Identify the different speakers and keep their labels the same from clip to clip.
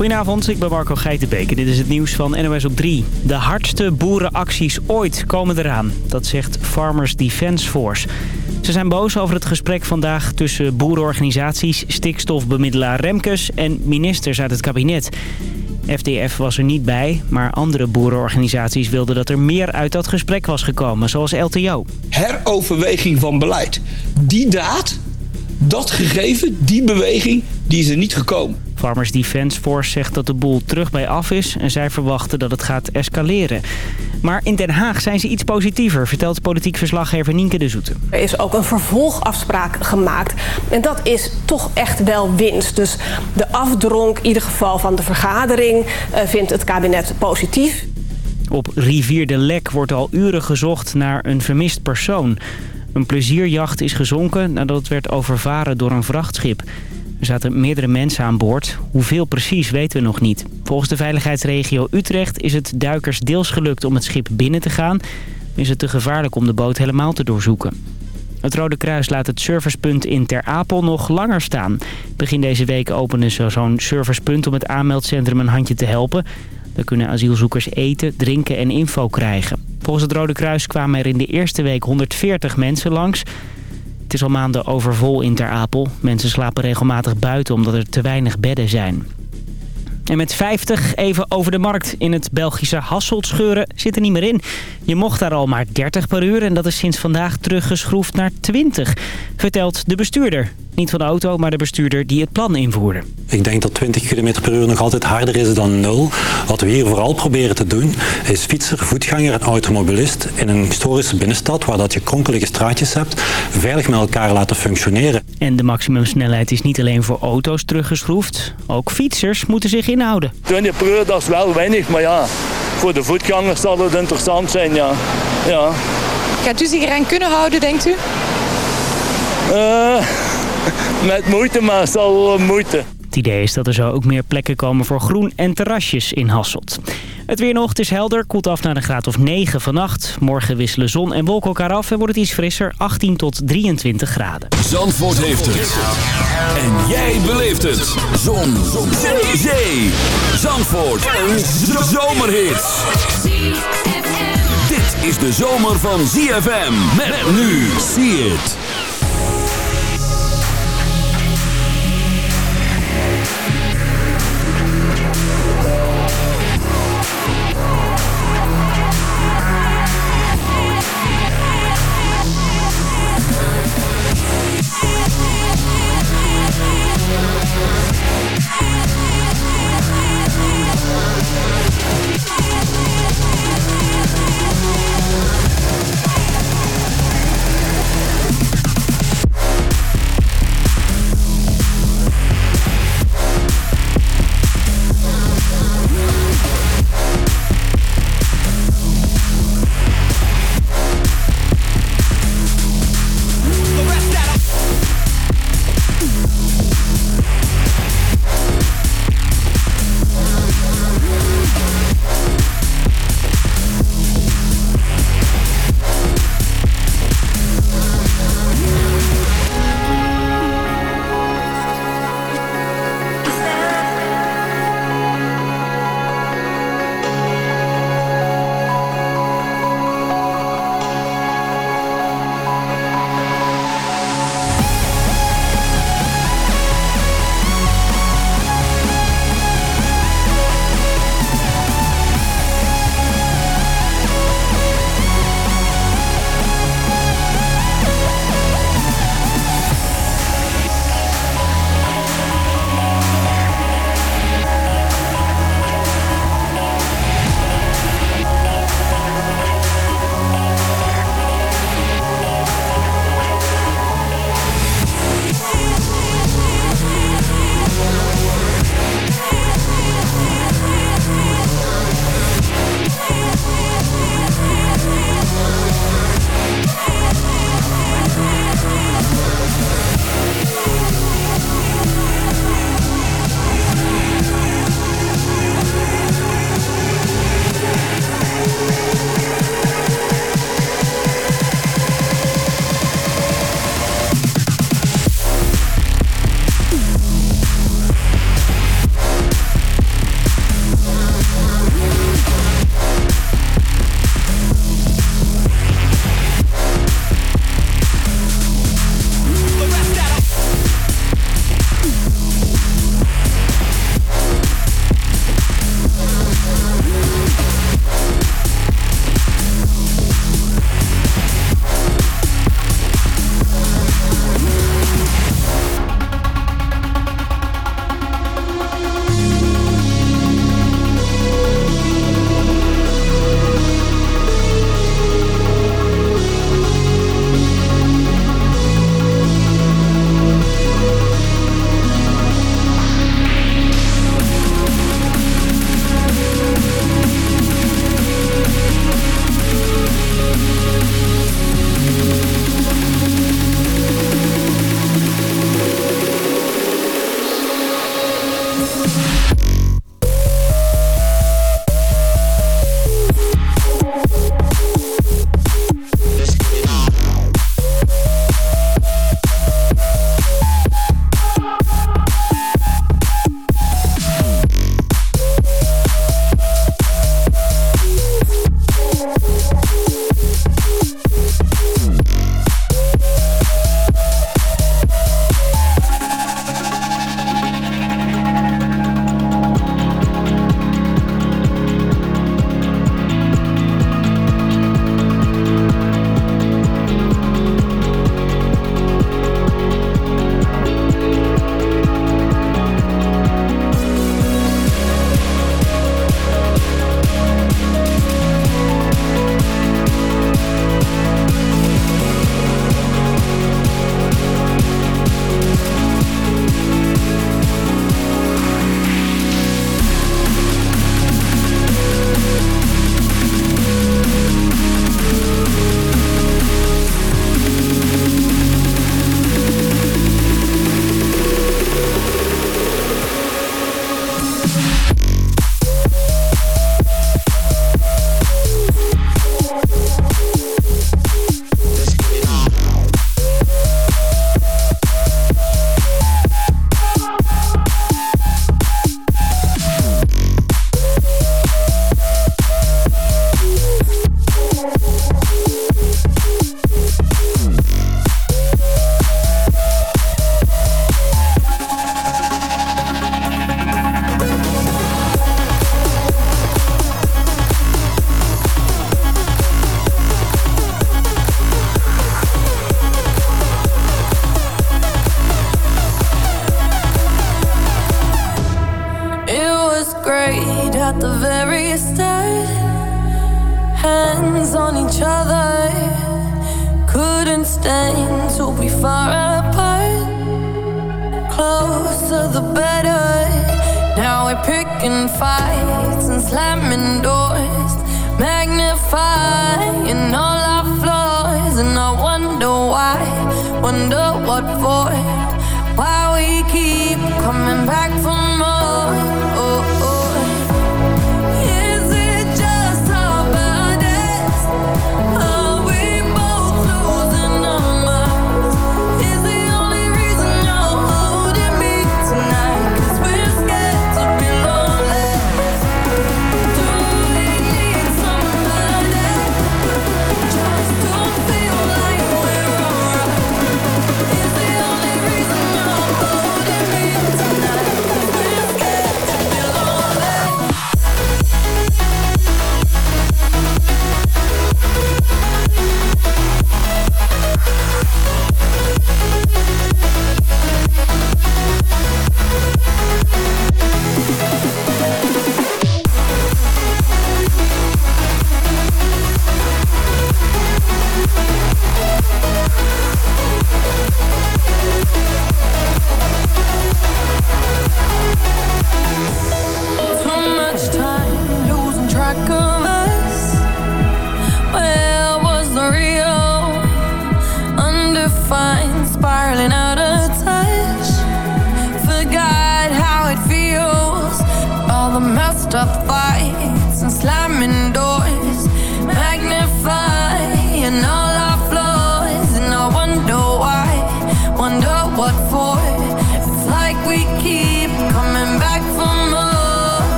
Speaker 1: Goedenavond, ik ben Marco Geitenbeek en dit is het nieuws van NOS op 3. De hardste boerenacties ooit komen eraan, dat zegt Farmers Defence Force. Ze zijn boos over het gesprek vandaag tussen boerenorganisaties, stikstofbemiddelaar Remkes en ministers uit het kabinet. FDF was er niet bij, maar andere boerenorganisaties wilden dat er meer uit dat gesprek was gekomen, zoals LTO.
Speaker 2: Heroverweging van beleid. Die daad, dat gegeven, die beweging, die is er niet gekomen.
Speaker 1: Farmers Defence Force zegt dat de boel terug bij af is en zij verwachten dat het gaat escaleren. Maar in Den Haag zijn ze iets positiever, vertelt politiek verslaggever Nienke de Zoete.
Speaker 3: Er is ook een vervolgafspraak gemaakt en dat is toch echt wel winst. Dus de afdronk in ieder geval van de vergadering eh, vindt het kabinet positief.
Speaker 1: Op rivier de Lek wordt al uren gezocht naar een vermist persoon. Een plezierjacht is gezonken nadat het werd overvaren door een vrachtschip. Er zaten meerdere mensen aan boord. Hoeveel precies weten we nog niet. Volgens de veiligheidsregio Utrecht is het duikers deels gelukt om het schip binnen te gaan. Is het te gevaarlijk om de boot helemaal te doorzoeken. Het Rode Kruis laat het servicepunt in Ter Apel nog langer staan. Begin deze week openen ze zo'n servicepunt om het aanmeldcentrum een handje te helpen. Daar kunnen asielzoekers eten, drinken en info krijgen. Volgens het Rode Kruis kwamen er in de eerste week 140 mensen langs. Het is al maanden overvol in Ter Apel. Mensen slapen regelmatig buiten omdat er te weinig bedden zijn. En met 50 even over de markt in het Belgische Hasselt scheuren zit er niet meer in. Je mocht daar al maar 30 per uur en dat is sinds vandaag teruggeschroefd naar 20, vertelt de bestuurder. Niet van de auto, maar de bestuurder die het plan invoerde.
Speaker 4: Ik denk dat 20 km per uur nog altijd harder is dan 0. Wat we hier vooral proberen te doen, is fietser, voetganger en automobilist in een historische binnenstad, waar dat je kronkelige straatjes hebt, veilig met elkaar laten functioneren.
Speaker 1: En de maximumsnelheid is niet alleen voor auto's teruggeschroefd. Ook fietsers moeten zich inhouden.
Speaker 5: 20 per uur, dat is wel weinig, maar ja, voor de voetgangers zal het interessant zijn, ja. ja.
Speaker 6: Gaat u zich eraan kunnen houden, denkt u?
Speaker 5: Uh, met moeite, maar het zal wel moeite.
Speaker 1: Het idee is dat er zo ook meer plekken komen voor groen en terrasjes in Hasselt. Het weer nog, het is helder, koelt af naar een graad of 9 vannacht. Morgen wisselen zon en wolken elkaar af en wordt het iets frisser, 18 tot 23 graden.
Speaker 7: Zandvoort heeft het. En jij beleeft het. Zon. zon. Zee. Zandvoort. Een zomerhit. Dit is de zomer van ZFM. Met nu. See it.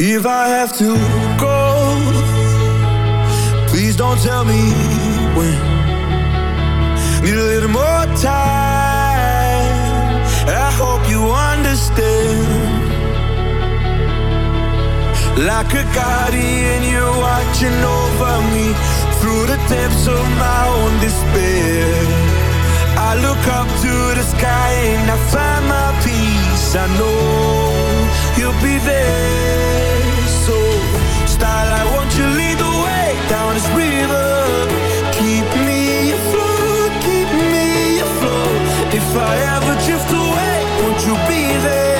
Speaker 8: If I have to go, please don't tell me when. Need a little more time. I hope you understand. Like a guardian, you're watching over me through the depths of my own despair. I look up to the sky and I find my peace. I know you'll be there. So, starlight, won't you lead the way down this river? Keep me afloat, keep me afloat. If I ever drift away, won't you be there?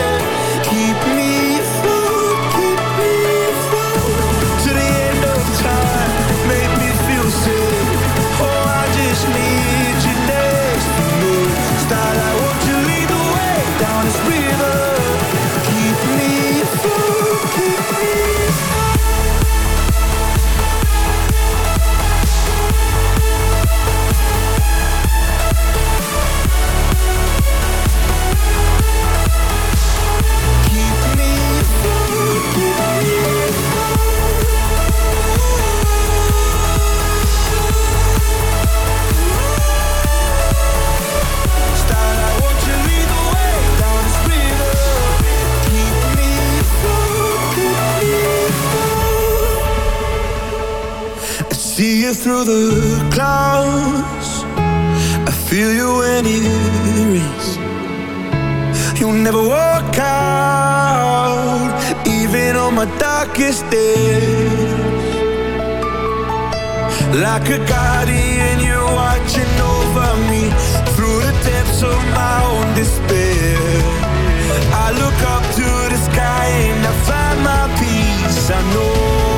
Speaker 8: Through the clouds. I feel you when it rains. You'll never walk out, even on my darkest days. Like a guardian, you're watching over me through the depths of my own despair. I look up to the sky and I find my peace. I know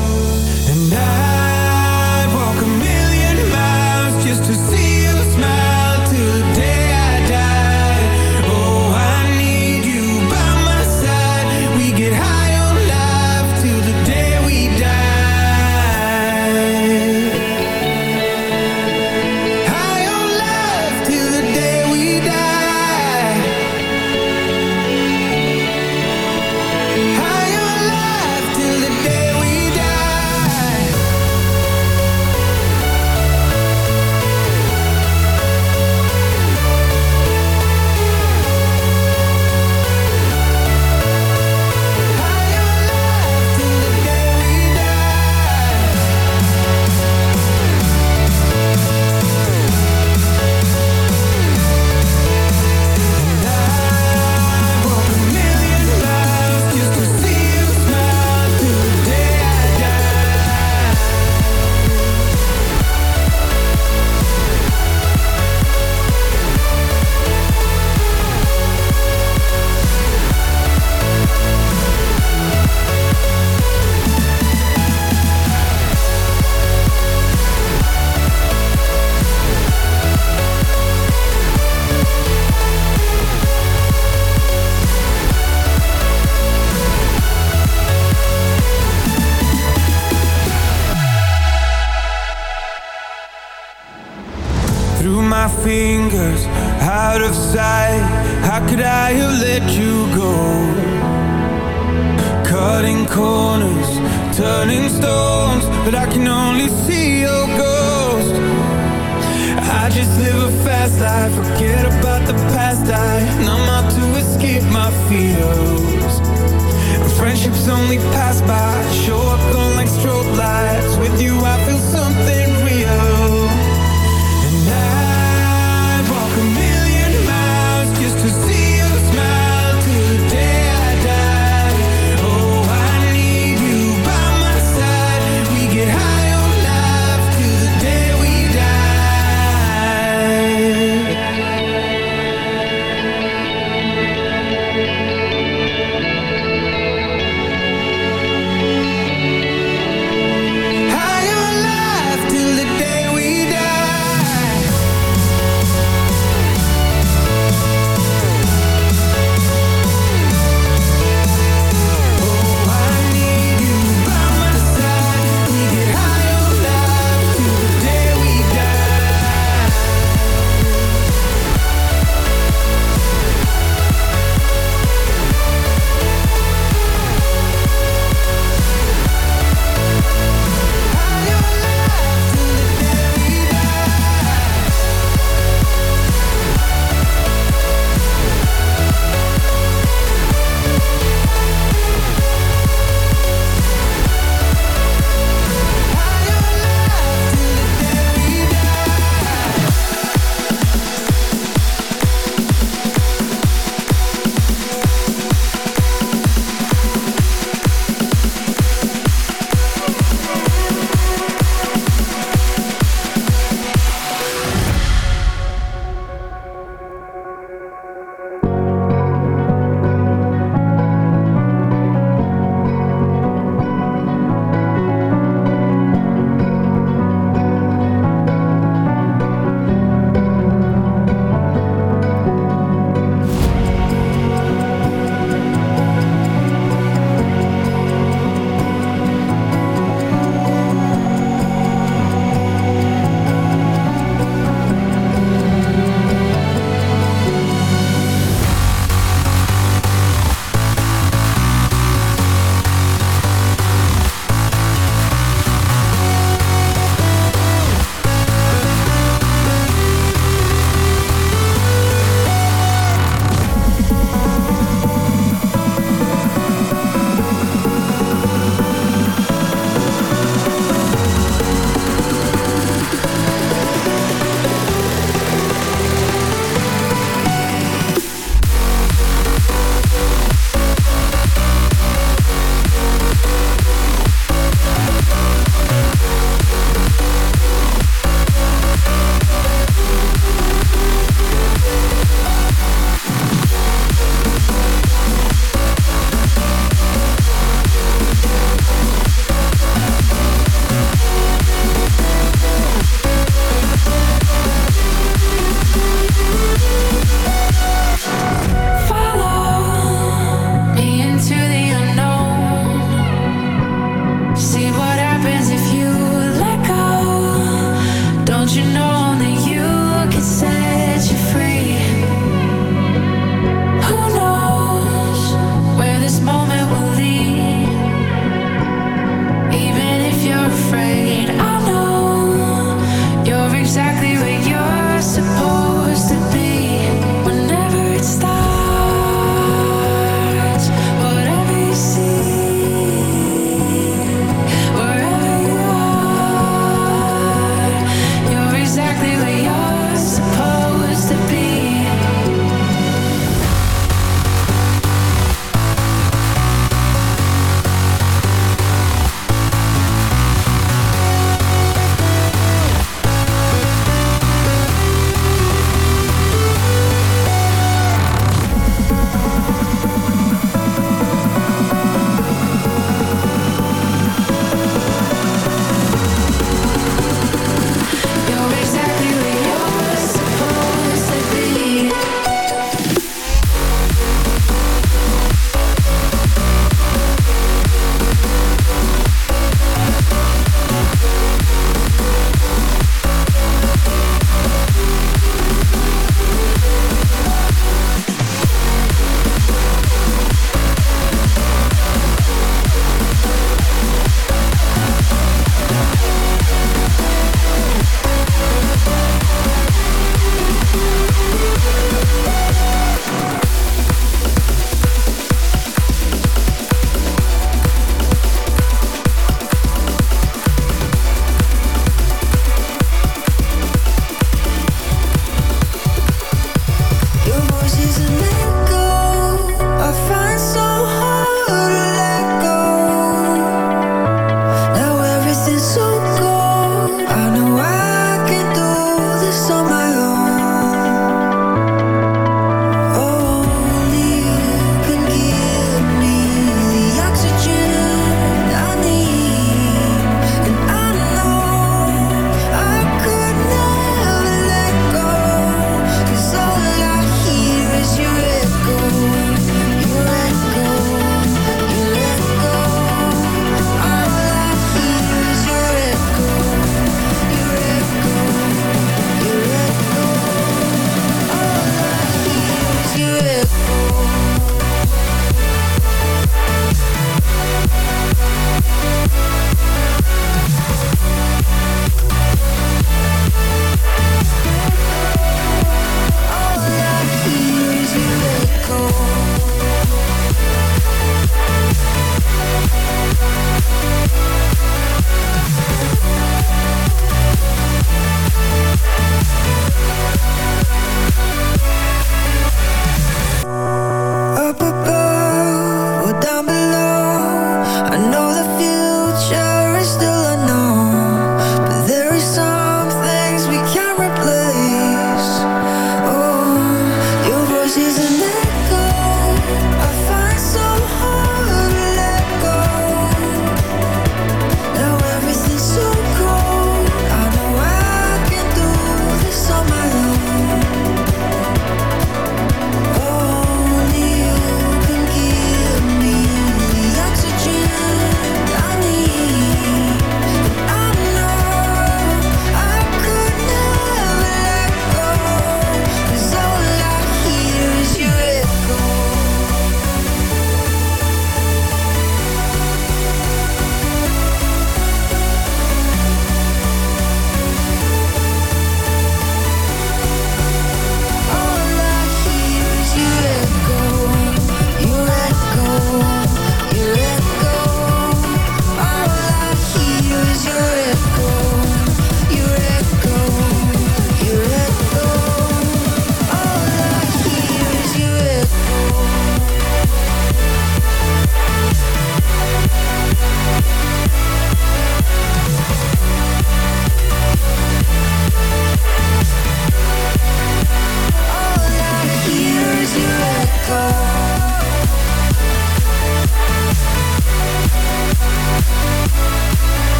Speaker 9: How could I have let you go? Cutting corners, turning stones, but I can only see your ghost. I just live a fast life, forget about the past. I numb out to escape my fears. Friendships only pass by, show up on like strobe lights. With you, I feel something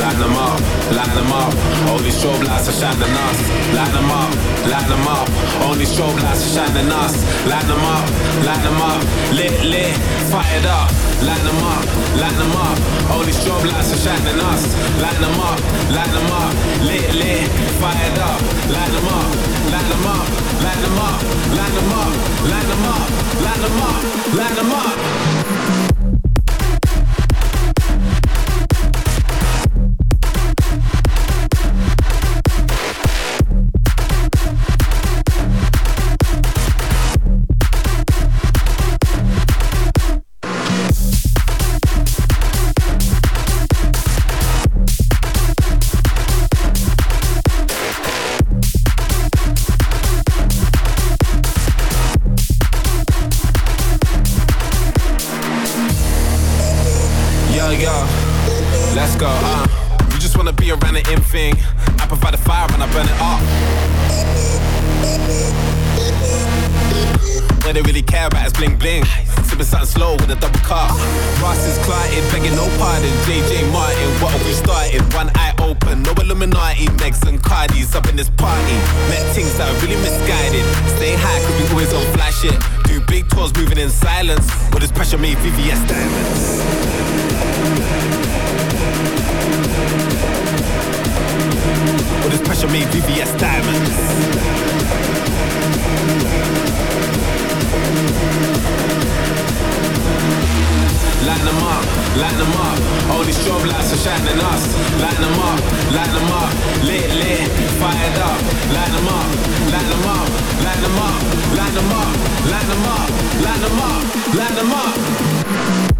Speaker 10: light them up, light them up. Only strobe lights are shining us, light them up, light them up. Only strobe lights are shining us, light them up, light them up. Lit, lit, fired up, light them up, light them up. Only strobe lights are shining us, light them up, light them up. Lit, lit, fired up, light them up, light them up, light them up, light them up, light them up, light them up, light them up. them up, line them up, line them up.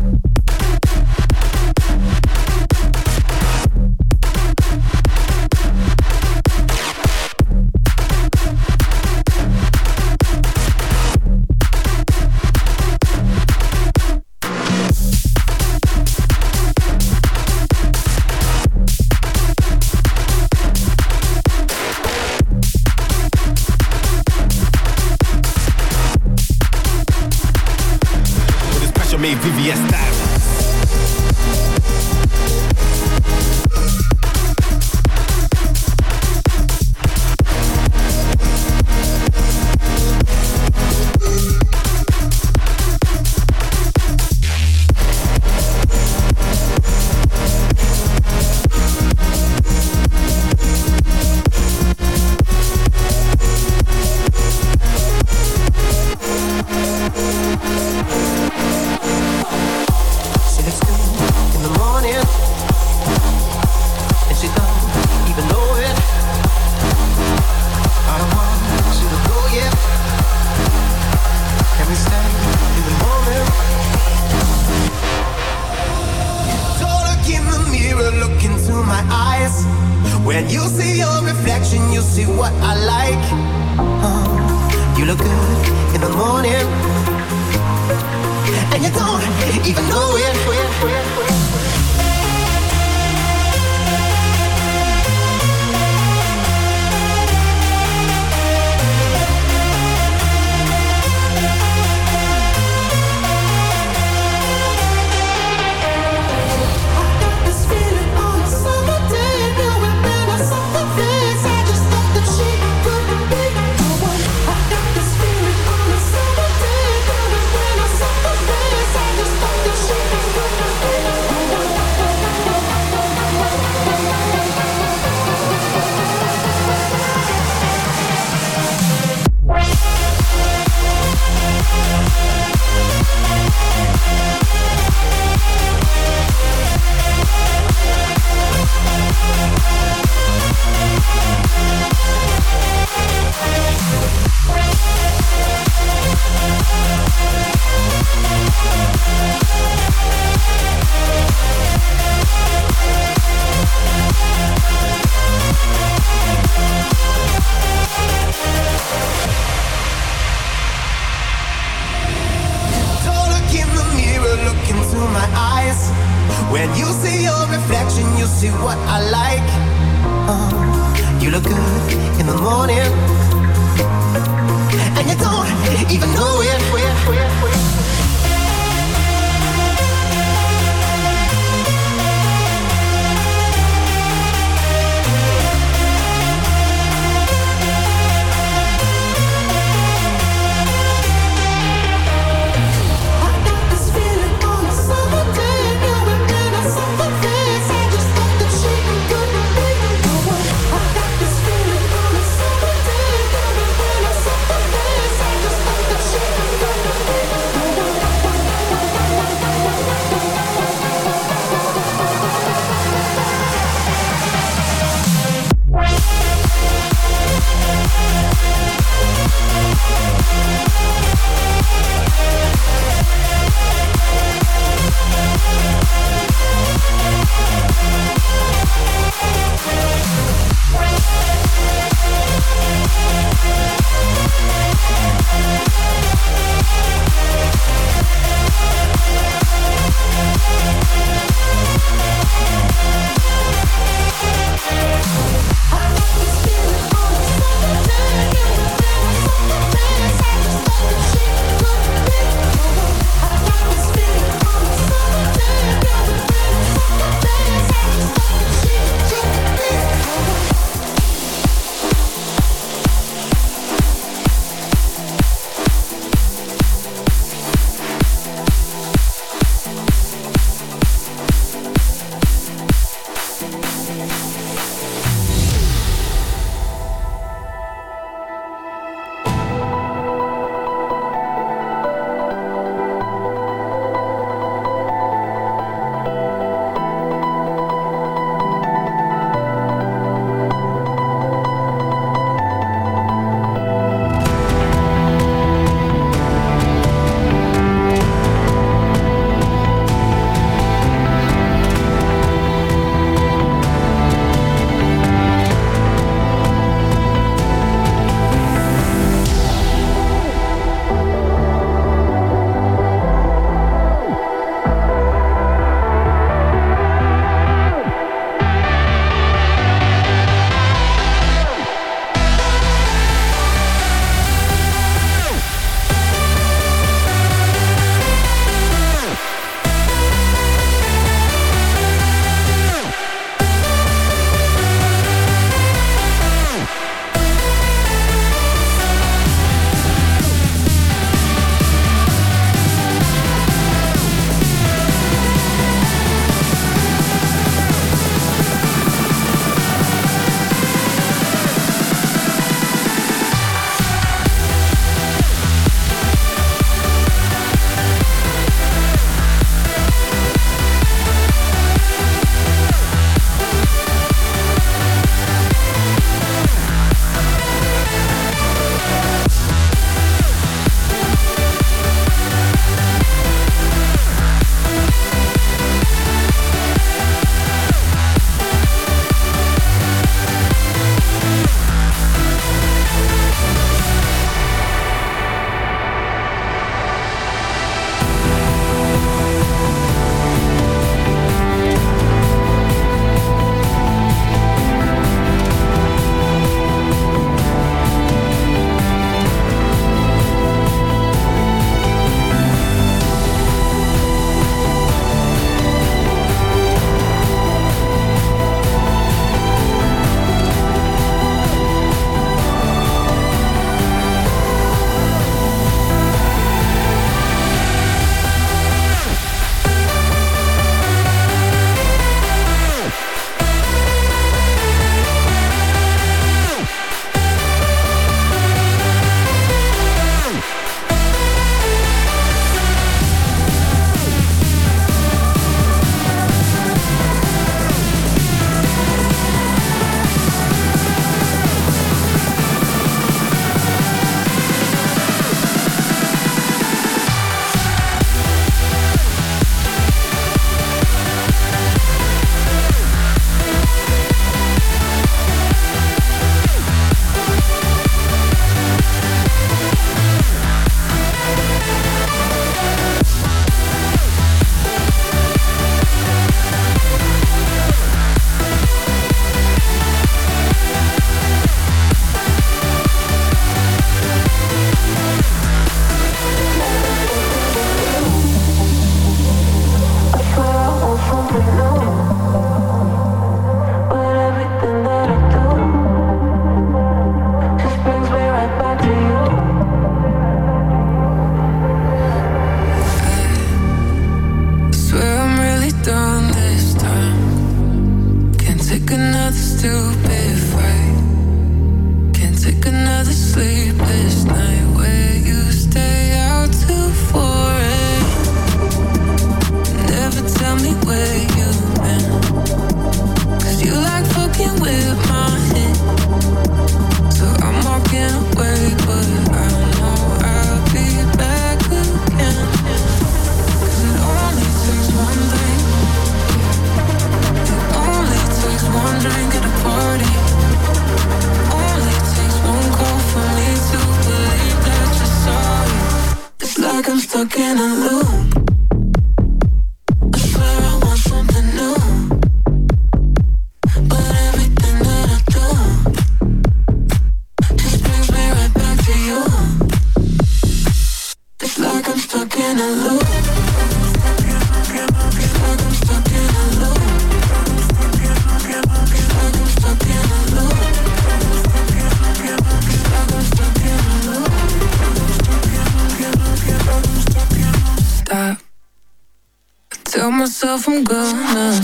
Speaker 11: myself, I'm gonna.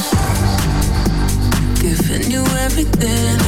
Speaker 11: Giving you everything.